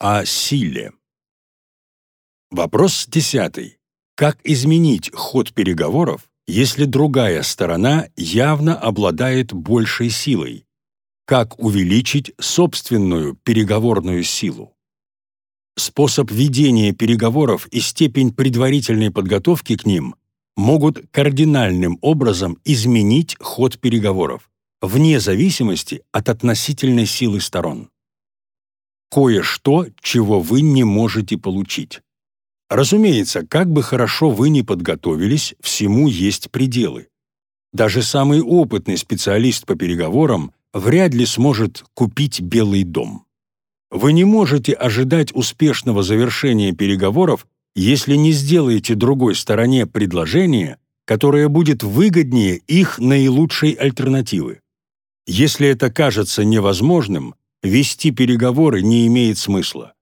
о силе. Вопрос десятый. Как изменить ход переговоров, если другая сторона явно обладает большей силой? Как увеличить собственную переговорную силу? Способ ведения переговоров и степень предварительной подготовки к ним могут кардинальным образом изменить ход переговоров, вне зависимости от относительной силы сторон. Кое-что, чего вы не можете получить. Разумеется, как бы хорошо вы ни подготовились, всему есть пределы. Даже самый опытный специалист по переговорам вряд ли сможет купить Белый дом. Вы не можете ожидать успешного завершения переговоров, если не сделаете другой стороне предложение, которое будет выгоднее их наилучшей альтернативы. Если это кажется невозможным, вести переговоры не имеет смысла.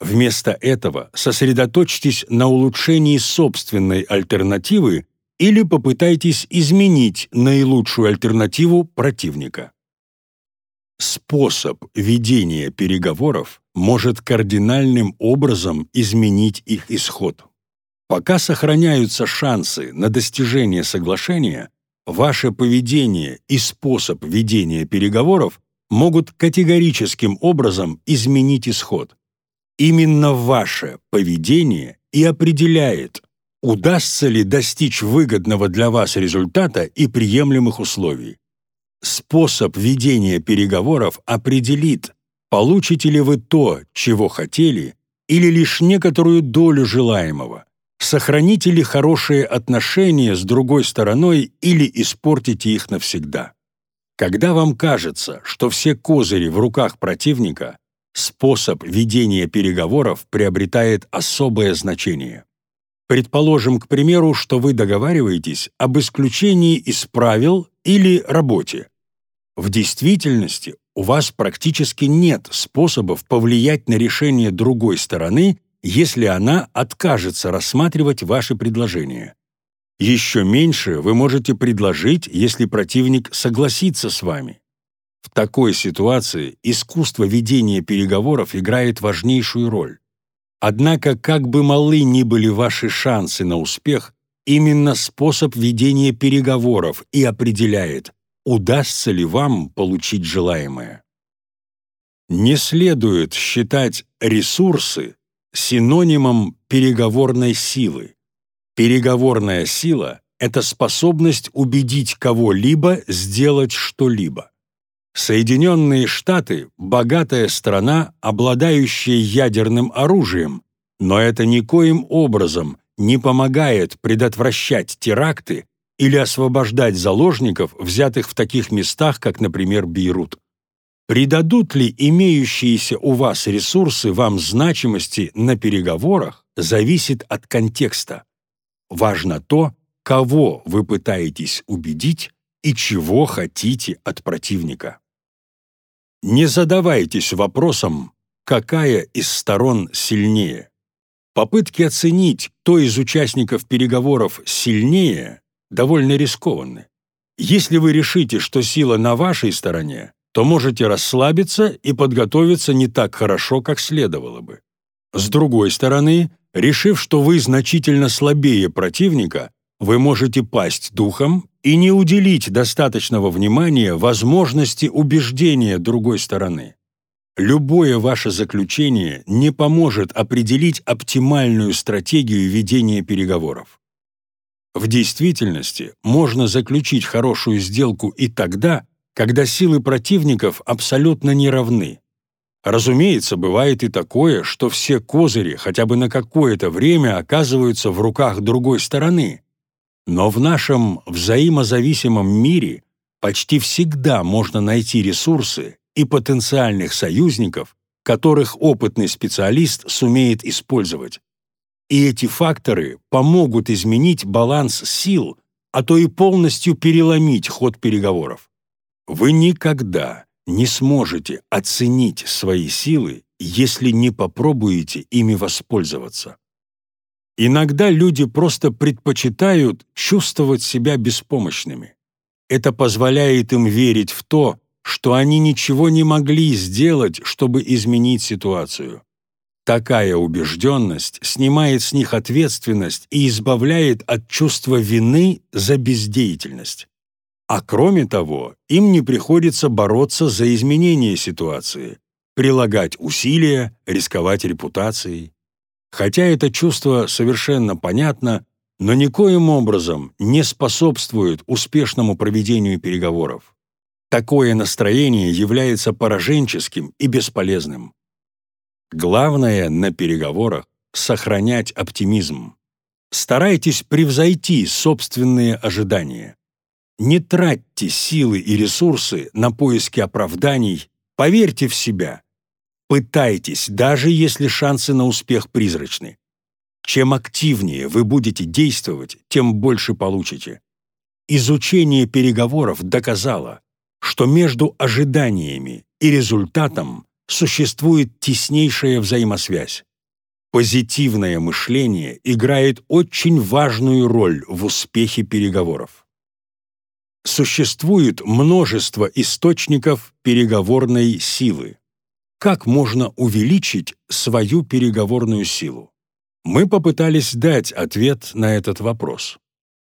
Вместо этого сосредоточьтесь на улучшении собственной альтернативы или попытайтесь изменить наилучшую альтернативу противника. Способ ведения переговоров может кардинальным образом изменить их исход. Пока сохраняются шансы на достижение соглашения, ваше поведение и способ ведения переговоров могут категорическим образом изменить исход. Именно ваше поведение и определяет, удастся ли достичь выгодного для вас результата и приемлемых условий. Способ ведения переговоров определит, получите ли вы то, чего хотели, или лишь некоторую долю желаемого, сохраните ли хорошие отношения с другой стороной или испортите их навсегда. Когда вам кажется, что все козыри в руках противника, способ ведения переговоров приобретает особое значение. Предположим, к примеру, что вы договариваетесь об исключении из правил или работе. В действительности у вас практически нет способов повлиять на решение другой стороны, если она откажется рассматривать ваши предложения. Еще меньше вы можете предложить, если противник согласится с вами. В такой ситуации искусство ведения переговоров играет важнейшую роль. Однако, как бы малы ни были ваши шансы на успех, именно способ ведения переговоров и определяет, удастся ли вам получить желаемое. Не следует считать ресурсы синонимом переговорной силы. Переговорная сила — это способность убедить кого-либо сделать что-либо. Соединенные Штаты — богатая страна, обладающая ядерным оружием, но это никоим образом не помогает предотвращать теракты или освобождать заложников, взятых в таких местах, как, например, Бейрут. Придадут ли имеющиеся у вас ресурсы вам значимости на переговорах, зависит от контекста. Важно то, кого вы пытаетесь убедить и чего хотите от противника. Не задавайтесь вопросом, какая из сторон сильнее. Попытки оценить, кто из участников переговоров сильнее, довольно рискованны. Если вы решите, что сила на вашей стороне, то можете расслабиться и подготовиться не так хорошо, как следовало бы. С другой стороны, решив, что вы значительно слабее противника, вы можете пасть духом и не уделить достаточного внимания возможности убеждения другой стороны. Любое ваше заключение не поможет определить оптимальную стратегию ведения переговоров. В действительности можно заключить хорошую сделку и тогда, когда силы противников абсолютно не равны. Разумеется, бывает и такое, что все козыри хотя бы на какое-то время оказываются в руках другой стороны, но в нашем взаимозависимом мире почти всегда можно найти ресурсы и потенциальных союзников, которых опытный специалист сумеет использовать. И эти факторы помогут изменить баланс сил, а то и полностью переломить ход переговоров. Вы никогда не сможете оценить свои силы, если не попробуете ими воспользоваться. Иногда люди просто предпочитают чувствовать себя беспомощными. Это позволяет им верить в то, что они ничего не могли сделать, чтобы изменить ситуацию. Такая убежденность снимает с них ответственность и избавляет от чувства вины за бездеятельность. А кроме того, им не приходится бороться за изменение ситуации, прилагать усилия, рисковать репутацией. Хотя это чувство совершенно понятно, но никоим образом не способствует успешному проведению переговоров. Такое настроение является пораженческим и бесполезным. Главное на переговорах — сохранять оптимизм. Старайтесь превзойти собственные ожидания. Не тратьте силы и ресурсы на поиски оправданий, поверьте в себя. Пытайтесь, даже если шансы на успех призрачны. Чем активнее вы будете действовать, тем больше получите. Изучение переговоров доказало, что между ожиданиями и результатом существует теснейшая взаимосвязь. Позитивное мышление играет очень важную роль в успехе переговоров. Существует множество источников переговорной силы. Как можно увеличить свою переговорную силу? Мы попытались дать ответ на этот вопрос.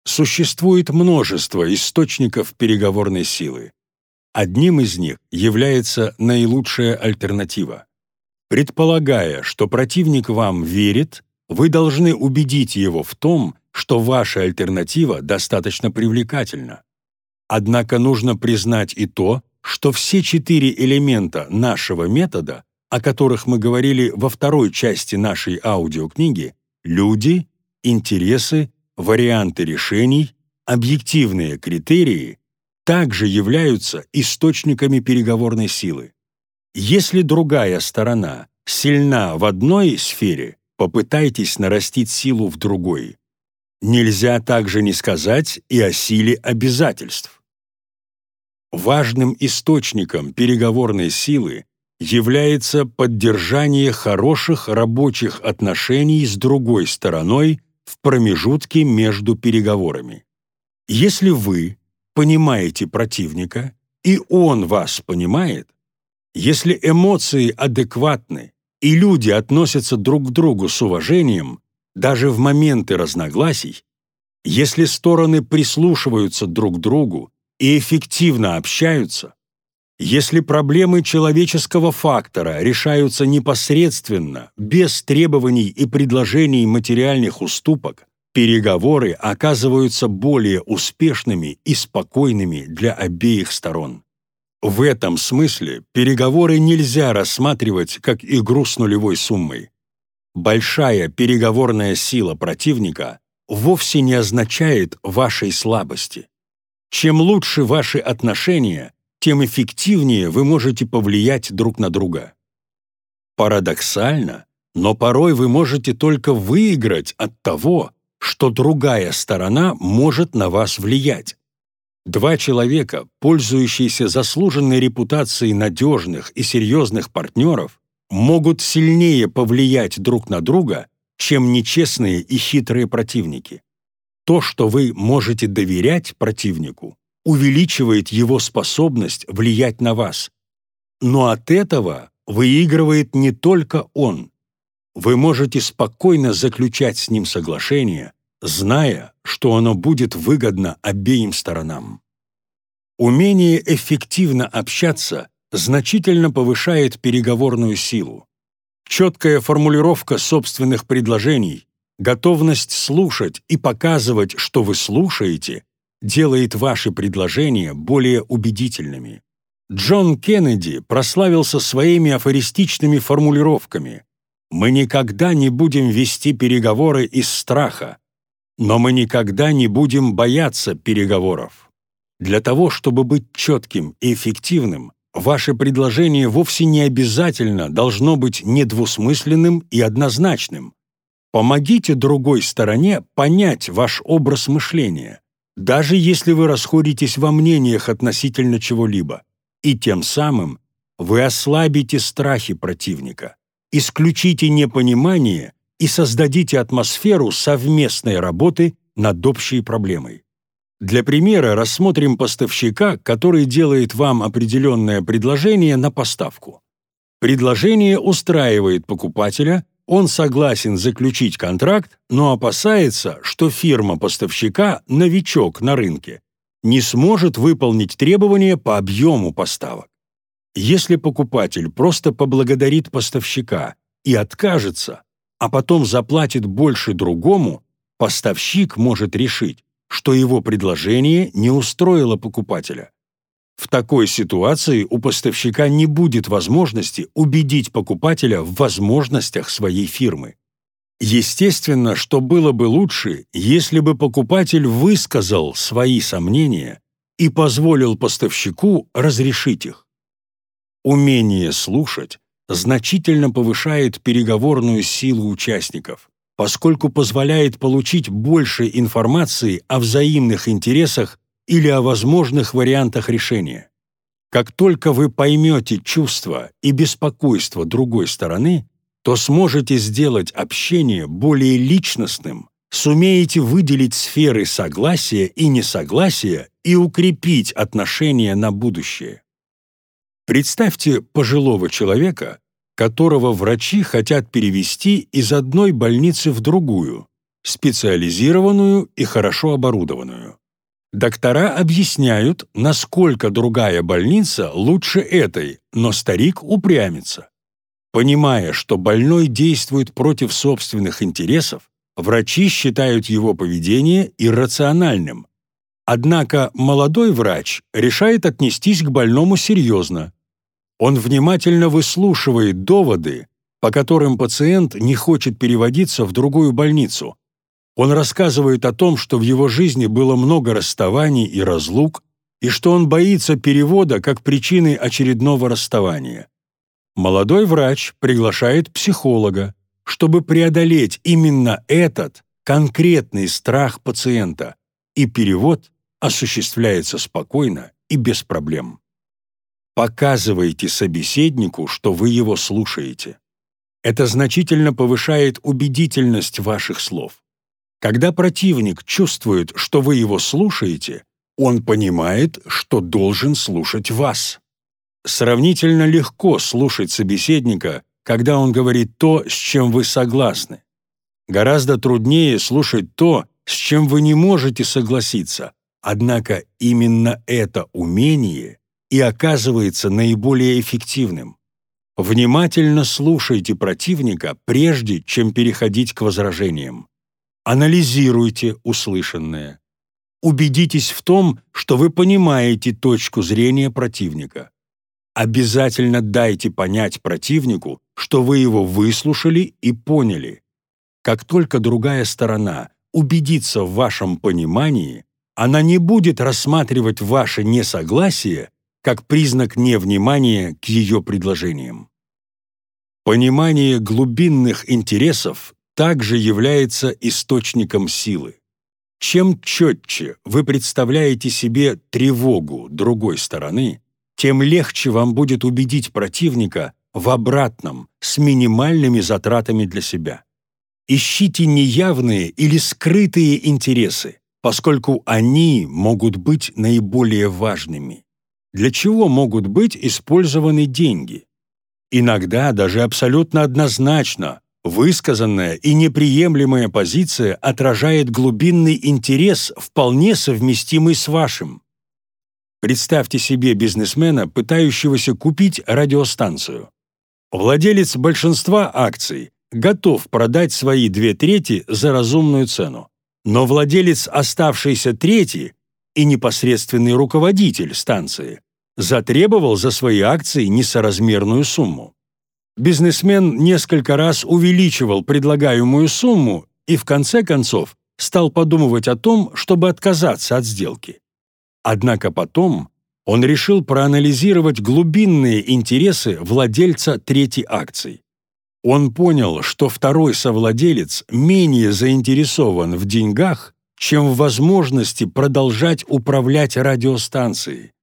Существует множество источников переговорной силы. Одним из них является наилучшая альтернатива. Предполагая, что противник вам верит, вы должны убедить его в том, что ваша альтернатива достаточно привлекательна. Однако нужно признать и то, что все четыре элемента нашего метода о которых мы говорили во второй части нашей аудиокниги, люди, интересы, варианты решений, объективные критерии также являются источниками переговорной силы. Если другая сторона сильна в одной сфере, попытайтесь нарастить силу в другой. Нельзя также не сказать и о силе обязательств. Важным источником переговорной силы является поддержание хороших рабочих отношений с другой стороной в промежутке между переговорами. Если вы понимаете противника, и он вас понимает, если эмоции адекватны и люди относятся друг к другу с уважением, даже в моменты разногласий, если стороны прислушиваются друг к другу и эффективно общаются, если проблемы человеческого фактора решаются непосредственно, без требований и предложений материальных уступок, переговоры оказываются более успешными и спокойными для обеих сторон. В этом смысле переговоры нельзя рассматривать как игру с нулевой суммой. Большая переговорная сила противника вовсе не означает вашей слабости. Чем лучше ваши отношения, тем эффективнее вы можете повлиять друг на друга. Парадоксально, но порой вы можете только выиграть от того, что другая сторона может на вас влиять. Два человека, пользующиеся заслуженной репутацией надежных и серьезных партнеров, могут сильнее повлиять друг на друга, чем нечестные и хитрые противники. То, что вы можете доверять противнику, увеличивает его способность влиять на вас. Но от этого выигрывает не только он. Вы можете спокойно заключать с ним соглашение, зная, что оно будет выгодно обеим сторонам. Умение эффективно общаться значительно повышает переговорную силу. Четкая формулировка собственных предложений, готовность слушать и показывать, что вы слушаете, делает ваши предложения более убедительными. Джон Кеннеди прославился своими афористичными формулировками «Мы никогда не будем вести переговоры из страха, но мы никогда не будем бояться переговоров». Для того, чтобы быть четким и эффективным, ваше предложение вовсе не обязательно должно быть недвусмысленным и однозначным. Помогите другой стороне понять ваш образ мышления даже если вы расходитесь во мнениях относительно чего-либо, и тем самым вы ослабите страхи противника, исключите непонимание и создадите атмосферу совместной работы над общей проблемой. Для примера рассмотрим поставщика, который делает вам определенное предложение на поставку. Предложение устраивает покупателя, он согласен заключить контракт, но опасается, что фирма поставщика, новичок на рынке, не сможет выполнить требования по объему поставок. Если покупатель просто поблагодарит поставщика и откажется, а потом заплатит больше другому, поставщик может решить, что его предложение не устроило покупателя. В такой ситуации у поставщика не будет возможности убедить покупателя в возможностях своей фирмы. Естественно, что было бы лучше, если бы покупатель высказал свои сомнения и позволил поставщику разрешить их. Умение слушать значительно повышает переговорную силу участников, поскольку позволяет получить больше информации о взаимных интересах или о возможных вариантах решения. Как только вы поймете чувства и беспокойство другой стороны, то сможете сделать общение более личностным, сумеете выделить сферы согласия и несогласия и укрепить отношения на будущее. Представьте пожилого человека, которого врачи хотят перевести из одной больницы в другую, специализированную и хорошо оборудованную. Доктора объясняют, насколько другая больница лучше этой, но старик упрямится. Понимая, что больной действует против собственных интересов, врачи считают его поведение иррациональным. Однако молодой врач решает отнестись к больному серьезно. Он внимательно выслушивает доводы, по которым пациент не хочет переводиться в другую больницу, он рассказывает о том, что в его жизни было много расставаний и разлук, и что он боится перевода как причины очередного расставания. Молодой врач приглашает психолога, чтобы преодолеть именно этот конкретный страх пациента, и перевод осуществляется спокойно и без проблем. Показывайте собеседнику, что вы его слушаете. Это значительно повышает убедительность ваших слов. Когда противник чувствует, что вы его слушаете, он понимает, что должен слушать вас. Сравнительно легко слушать собеседника, когда он говорит то, с чем вы согласны. Гораздо труднее слушать то, с чем вы не можете согласиться, однако именно это умение и оказывается наиболее эффективным. Внимательно слушайте противника, прежде чем переходить к возражениям. Анализируйте услышанное. Убедитесь в том, что вы понимаете точку зрения противника. Обязательно дайте понять противнику, что вы его выслушали и поняли. Как только другая сторона убедится в вашем понимании, она не будет рассматривать ваше несогласие как признак невнимания к ее предложениям. Понимание глубинных интересов также является источником силы. Чем четче вы представляете себе тревогу другой стороны, тем легче вам будет убедить противника в обратном, с минимальными затратами для себя. Ищите неявные или скрытые интересы, поскольку они могут быть наиболее важными. Для чего могут быть использованы деньги? Иногда даже абсолютно однозначно Высказанная и неприемлемая позиция отражает глубинный интерес, вполне совместимый с вашим. Представьте себе бизнесмена, пытающегося купить радиостанцию. Владелец большинства акций готов продать свои две трети за разумную цену, но владелец оставшейся трети и непосредственный руководитель станции затребовал за свои акции несоразмерную сумму бизнесмен несколько раз увеличивал предлагаемую сумму и в конце концов стал подумывать о том, чтобы отказаться от сделки. Однако потом он решил проанализировать глубинные интересы владельца третьей акции. Он понял, что второй совладелец менее заинтересован в деньгах, чем в возможности продолжать управлять радиостанцией.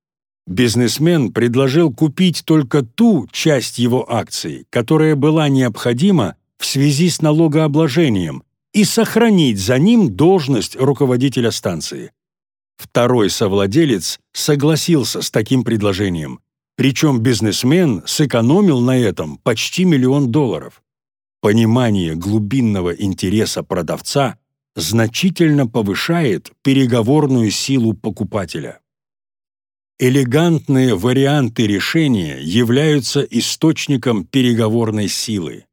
Бизнесмен предложил купить только ту часть его акций, которая была необходима в связи с налогообложением, и сохранить за ним должность руководителя станции. Второй совладелец согласился с таким предложением, Причем бизнесмен сэкономил на этом почти миллион долларов. Понимание глубинного интереса продавца значительно повышает переговорную силу покупателя. Элегантные варианты решения являются источником переговорной силы.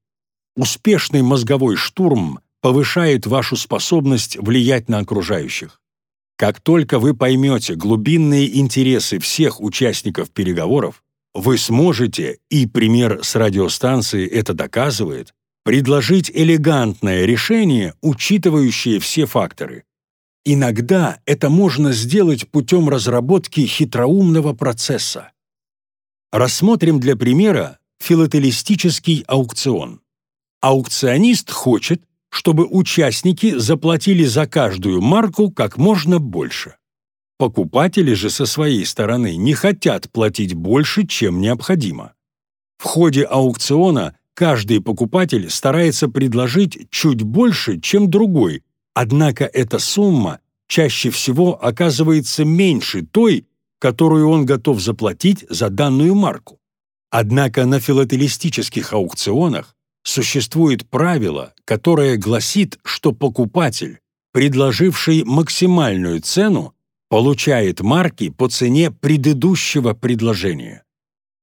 Успешный мозговой штурм повышает вашу способность влиять на окружающих. Как только вы поймете глубинные интересы всех участников переговоров, вы сможете, и пример с радиостанции это доказывает, предложить элегантное решение, учитывающее все факторы. Иногда это можно сделать путем разработки хитроумного процесса. Рассмотрим для примера филателистический аукцион. Аукционист хочет, чтобы участники заплатили за каждую марку как можно больше. Покупатели же со своей стороны не хотят платить больше, чем необходимо. В ходе аукциона каждый покупатель старается предложить чуть больше, чем другой, однако эта сумма чаще всего оказывается меньше той, которую он готов заплатить за данную марку. Однако на филателистических аукционах существует правило, которое гласит, что покупатель, предложивший максимальную цену, получает марки по цене предыдущего предложения.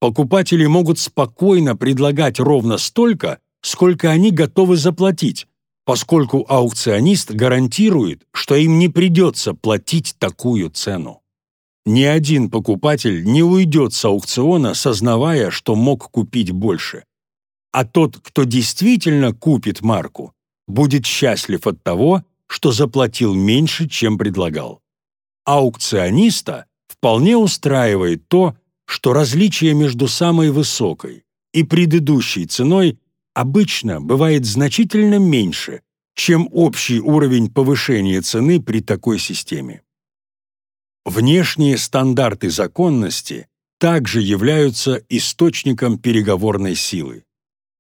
Покупатели могут спокойно предлагать ровно столько, сколько они готовы заплатить, поскольку аукционист гарантирует, что им не придется платить такую цену. Ни один покупатель не уйдет с аукциона, сознавая, что мог купить больше а тот, кто действительно купит марку, будет счастлив от того, что заплатил меньше, чем предлагал. Аукциониста вполне устраивает то, что различие между самой высокой и предыдущей ценой обычно бывает значительно меньше, чем общий уровень повышения цены при такой системе. Внешние стандарты законности также являются источником переговорной силы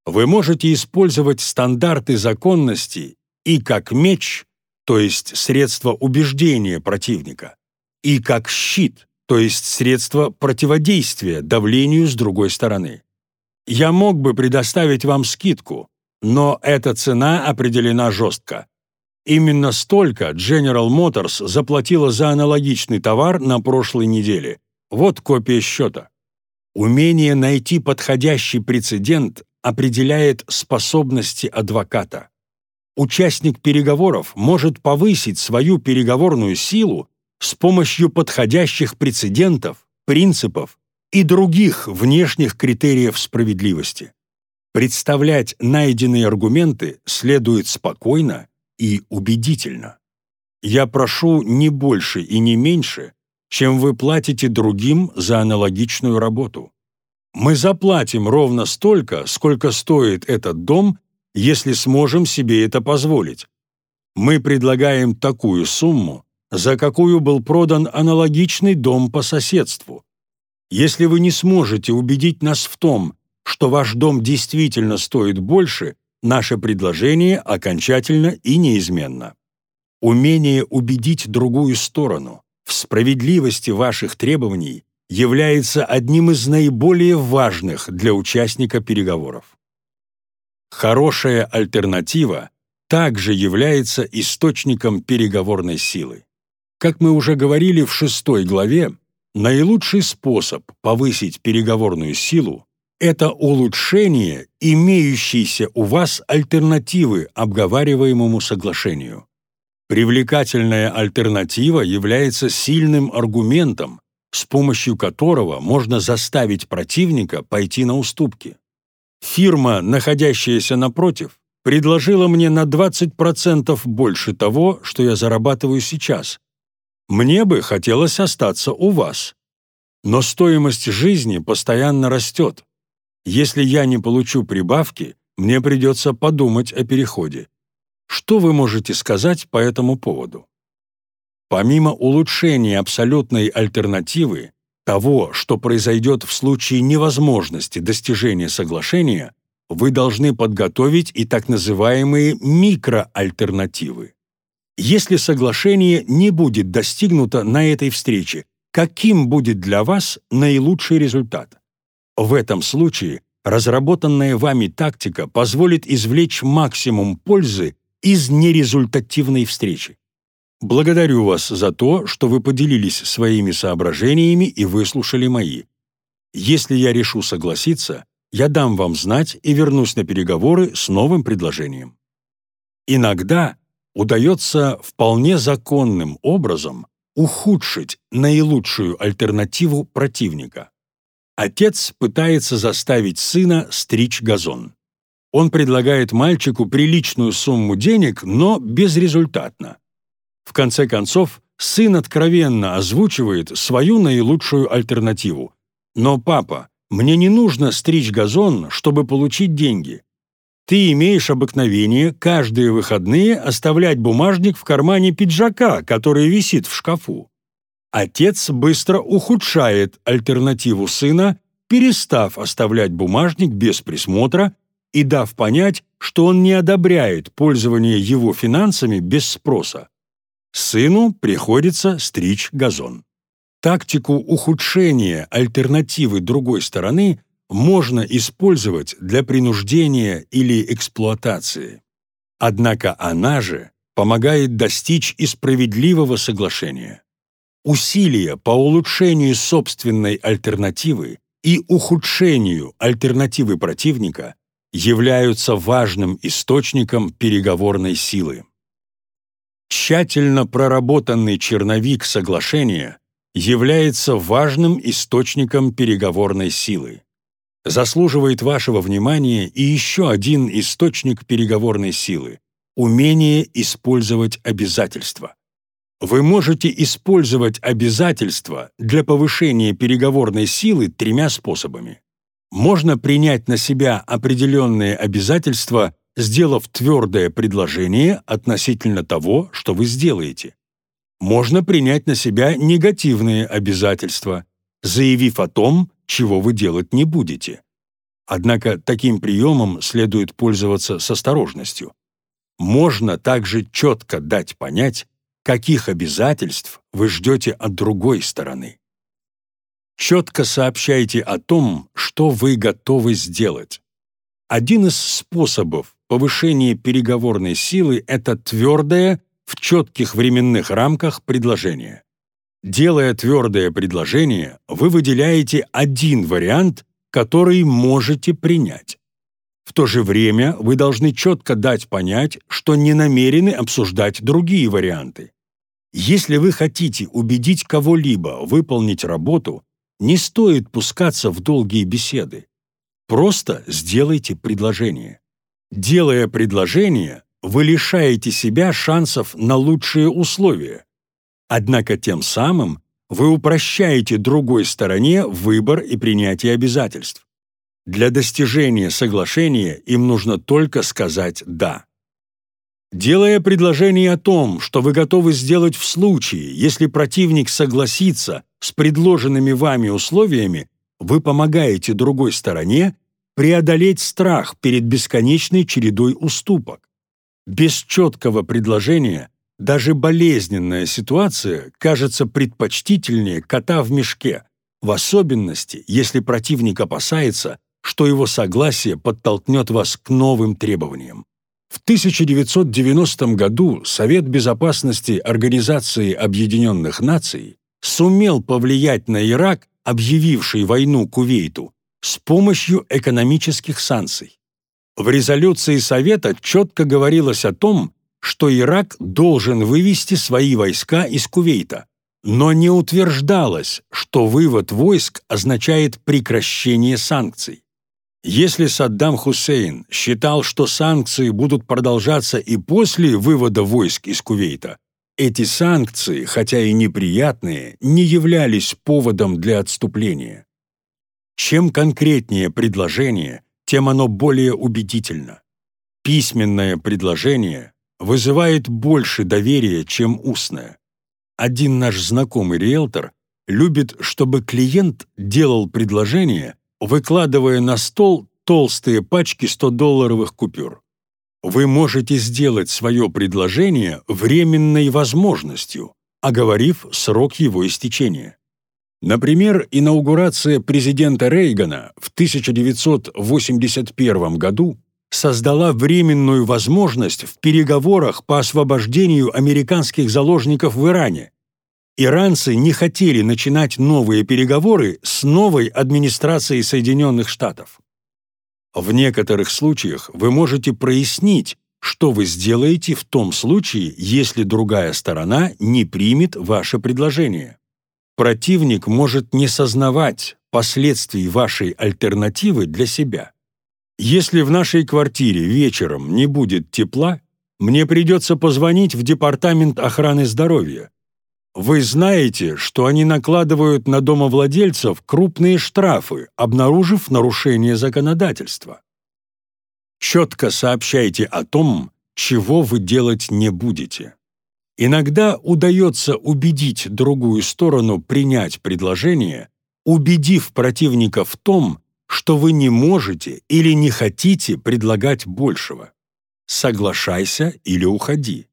вы можете использовать стандарты законности и как меч, то есть средство убеждения противника, и как щит, то есть средство противодействия давлению с другой стороны. Я мог бы предоставить вам скидку, но эта цена определена жестко. Именно столько General Motors заплатила за аналогичный товар на прошлой неделе. Вот копия счета. Умение найти подходящий прецедент определяет способности адвоката. Участник переговоров может повысить свою переговорную силу с помощью подходящих прецедентов, принципов и других внешних критериев справедливости. Представлять найденные аргументы следует спокойно и убедительно. Я прошу не больше и не меньше, чем вы платите другим за аналогичную работу. Мы заплатим ровно столько, сколько стоит этот дом, если сможем себе это позволить. Мы предлагаем такую сумму, за какую был продан аналогичный дом по соседству. Если вы не сможете убедить нас в том, что ваш дом действительно стоит больше, наше предложение окончательно и неизменно. Умение убедить другую сторону в справедливости ваших требований является одним из наиболее важных для участника переговоров. Хорошая альтернатива также является источником переговорной силы. Как мы уже говорили в шестой главе, наилучший способ повысить переговорную силу – это улучшение имеющейся у вас альтернативы обговариваемому соглашению. Привлекательная альтернатива является сильным аргументом, с помощью которого можно заставить противника пойти на уступки. Фирма, находящаяся напротив, предложила мне на 20% больше того, что я зарабатываю сейчас. Мне бы хотелось остаться у вас. Но стоимость жизни постоянно растет. Если я не получу прибавки, мне придется подумать о переходе. Что вы можете сказать по этому поводу? Помимо улучшения абсолютной альтернативы, того, что произойдет в случае невозможности достижения соглашения, вы должны подготовить и так называемые микроальтернативы. Если соглашение не будет достигнуто на этой встрече, каким будет для вас наилучший результат? В этом случае разработанная вами тактика позволит извлечь максимум пользы из нерезультативной встречи. Благодарю вас за то, что вы поделились своими соображениями и выслушали мои. Если я решу согласиться, я дам вам знать и вернусь на переговоры с новым предложением. Иногда удается вполне законным образом ухудшить наилучшую альтернативу противника. Отец пытается заставить сына стричь газон. Он предлагает мальчику приличную сумму денег, но безрезультатно. В конце концов, сын откровенно озвучивает свою наилучшую альтернативу. «Но, папа, мне не нужно стричь газон, чтобы получить деньги. Ты имеешь обыкновение каждые выходные оставлять бумажник в кармане пиджака, который висит в шкафу. Отец быстро ухудшает альтернативу сына, перестав оставлять бумажник без присмотра и дав понять, что он не одобряет пользование его финансами без спроса. Сыну приходится стричь газон. Тактику ухудшения альтернативы другой стороны можно использовать для принуждения или эксплуатации. Однако она же помогает достичь и справедливого соглашения. Усилия по улучшению собственной альтернативы и ухудшению альтернативы противника являются важным источником переговорной силы. Тщательно проработанный черновик соглашения является важным источником переговорной силы. Заслуживает вашего внимания и еще один источник переговорной силы – умение использовать обязательства. Вы можете использовать обязательства для повышения переговорной силы тремя способами. Можно принять на себя определенные обязательства сделав твердое предложение относительно того, что вы сделаете. Можно принять на себя негативные обязательства, заявив о том, чего вы делать не будете. Однако таким приемом следует пользоваться с осторожностью. Можно также четко дать понять, каких обязательств вы ждете от другой стороны. Четко сообщайте о том, что вы готовы сделать. Один из способов повышение переговорной силы – это твердое, в четких временных рамках предложение. Делая твердое предложение, вы выделяете один вариант, который можете принять. В то же время вы должны четко дать понять, что не намерены обсуждать другие варианты. Если вы хотите убедить кого-либо выполнить работу, не стоит пускаться в долгие беседы. Просто сделайте предложение. Делая предложение, вы лишаете себя шансов на лучшие условия. Однако тем самым вы упрощаете другой стороне выбор и принятие обязательств. Для достижения соглашения им нужно только сказать «да». Делая предложение о том, что вы готовы сделать в случае, если противник согласится с предложенными вами условиями, вы помогаете другой стороне преодолеть страх перед бесконечной чередой уступок. Без четкого предложения даже болезненная ситуация кажется предпочтительнее кота в мешке, в особенности, если противник опасается, что его согласие подтолкнет вас к новым требованиям. В 1990 году Совет Безопасности Организации Объединенных Наций сумел повлиять на Ирак, объявивший войну Кувейту, с помощью экономических санкций. В резолюции Совета четко говорилось о том, что Ирак должен вывести свои войска из Кувейта, но не утверждалось, что вывод войск означает прекращение санкций. Если Саддам Хусейн считал, что санкции будут продолжаться и после вывода войск из Кувейта, эти санкции, хотя и неприятные, не являлись поводом для отступления. Чем конкретнее предложение, тем оно более убедительно. Письменное предложение вызывает больше доверия, чем устное. Один наш знакомый риэлтор любит, чтобы клиент делал предложение, выкладывая на стол толстые пачки 100-долларовых купюр. Вы можете сделать свое предложение временной возможностью, оговорив срок его истечения. Например, инаугурация президента Рейгана в 1981 году создала временную возможность в переговорах по освобождению американских заложников в Иране. Иранцы не хотели начинать новые переговоры с новой администрацией Соединенных Штатов. В некоторых случаях вы можете прояснить, что вы сделаете в том случае, если другая сторона не примет ваше предложение. Противник может не сознавать последствий вашей альтернативы для себя. Если в нашей квартире вечером не будет тепла, мне придется позвонить в Департамент охраны здоровья. Вы знаете, что они накладывают на домовладельцев крупные штрафы, обнаружив нарушение законодательства. Четко сообщайте о том, чего вы делать не будете. Иногда удается убедить другую сторону принять предложение, убедив противника в том, что вы не можете или не хотите предлагать большего. Соглашайся или уходи.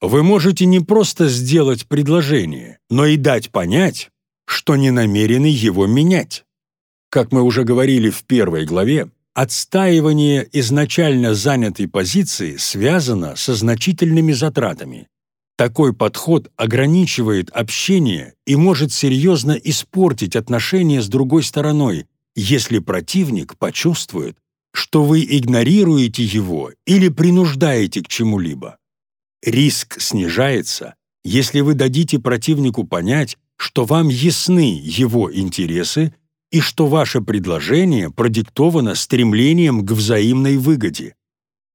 Вы можете не просто сделать предложение, но и дать понять, что не намерены его менять. Как мы уже говорили в первой главе, отстаивание изначально занятой позиции связано со значительными затратами, такой подход ограничивает общение и может серьезно испортить отношения с другой стороной, если противник почувствует, что вы игнорируете его или принуждаете к чему-либо. Риск снижается, если вы дадите противнику понять, что вам ясны его интересы и что ваше предложение продиктовано стремлением к взаимной выгоде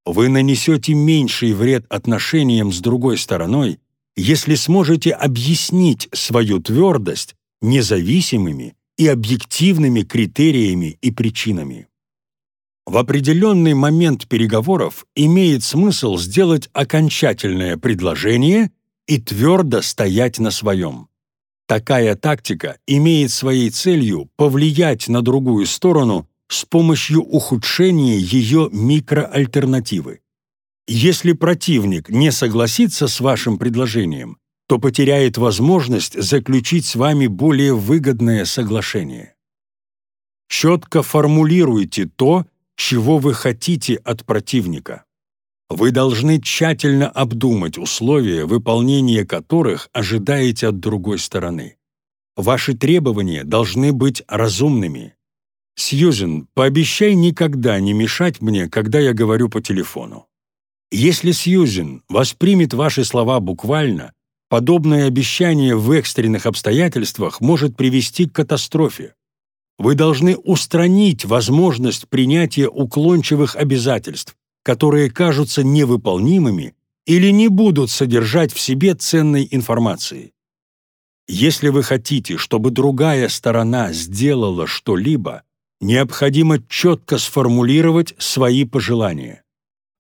вы нанесете меньший вред отношениям с другой стороной, если сможете объяснить свою твердость независимыми и объективными критериями и причинами. В определенный момент переговоров имеет смысл сделать окончательное предложение и твердо стоять на своем. Такая тактика имеет своей целью повлиять на другую сторону с помощью ухудшения ее микроальтернативы. Если противник не согласится с вашим предложением, то потеряет возможность заключить с вами более выгодное соглашение. Четко формулируйте то, чего вы хотите от противника. Вы должны тщательно обдумать условия, выполнения которых ожидаете от другой стороны. Ваши требования должны быть разумными, «Сьюзен, пообещай никогда не мешать мне, когда я говорю по телефону». Если Сьюзен воспримет ваши слова буквально, подобное обещание в экстренных обстоятельствах может привести к катастрофе. Вы должны устранить возможность принятия уклончивых обязательств, которые кажутся невыполнимыми или не будут содержать в себе ценной информации. Если вы хотите, чтобы другая сторона сделала что-либо, необходимо четко сформулировать свои пожелания.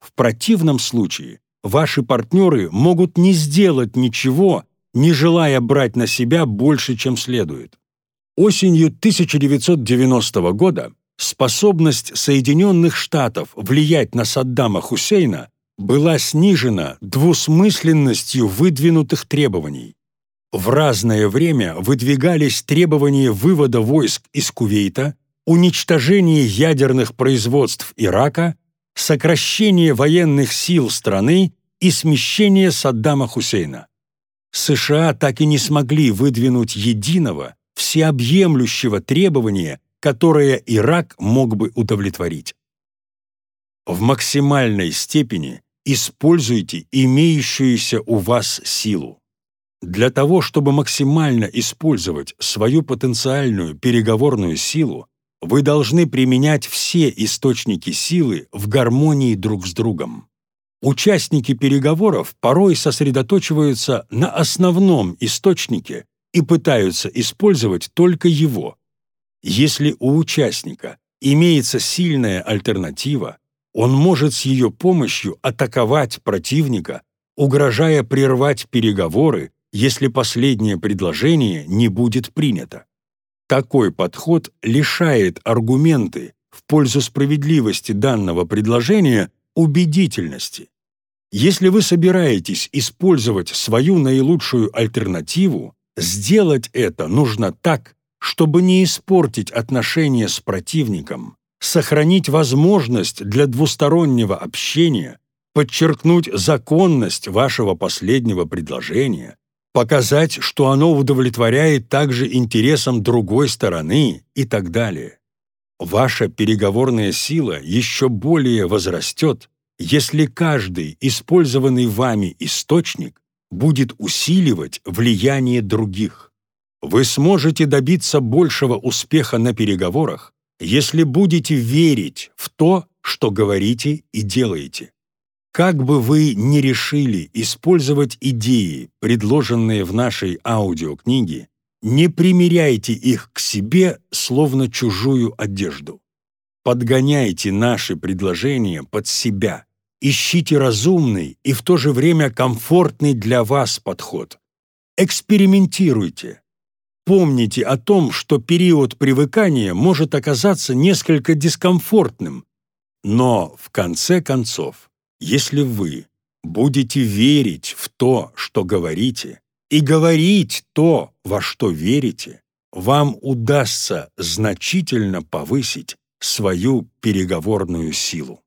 В противном случае ваши партнеры могут не сделать ничего, не желая брать на себя больше, чем следует. Осенью 1990 года способность Соединенных Штатов влиять на Саддама Хусейна была снижена двусмысленностью выдвинутых требований. В разное время выдвигались требования вывода войск из Кувейта, уничтожение ядерных производств Ирака, сокращение военных сил страны и смещение Саддама Хусейна. США так и не смогли выдвинуть единого, всеобъемлющего требования, которое Ирак мог бы удовлетворить. В максимальной степени используйте имеющуюся у вас силу. Для того, чтобы максимально использовать свою потенциальную переговорную силу, вы должны применять все источники силы в гармонии друг с другом. Участники переговоров порой сосредоточиваются на основном источнике и пытаются использовать только его. Если у участника имеется сильная альтернатива, он может с ее помощью атаковать противника, угрожая прервать переговоры, если последнее предложение не будет принято. Такой подход лишает аргументы в пользу справедливости данного предложения убедительности. Если вы собираетесь использовать свою наилучшую альтернативу, сделать это нужно так, чтобы не испортить отношения с противником, сохранить возможность для двустороннего общения, подчеркнуть законность вашего последнего предложения, показать, что оно удовлетворяет также интересам другой стороны и так далее. Ваша переговорная сила еще более возрастет, если каждый использованный вами источник будет усиливать влияние других. Вы сможете добиться большего успеха на переговорах, если будете верить в то, что говорите и делаете. Как бы вы ни решили использовать идеи, предложенные в нашей аудиокниге, не примеряйте их к себе, словно чужую одежду. Подгоняйте наши предложения под себя. Ищите разумный и в то же время комфортный для вас подход. Экспериментируйте. Помните о том, что период привыкания может оказаться несколько дискомфортным, но в конце концов если вы будете верить в то, что говорите, и говорить то, во что верите, вам удастся значительно повысить свою переговорную силу.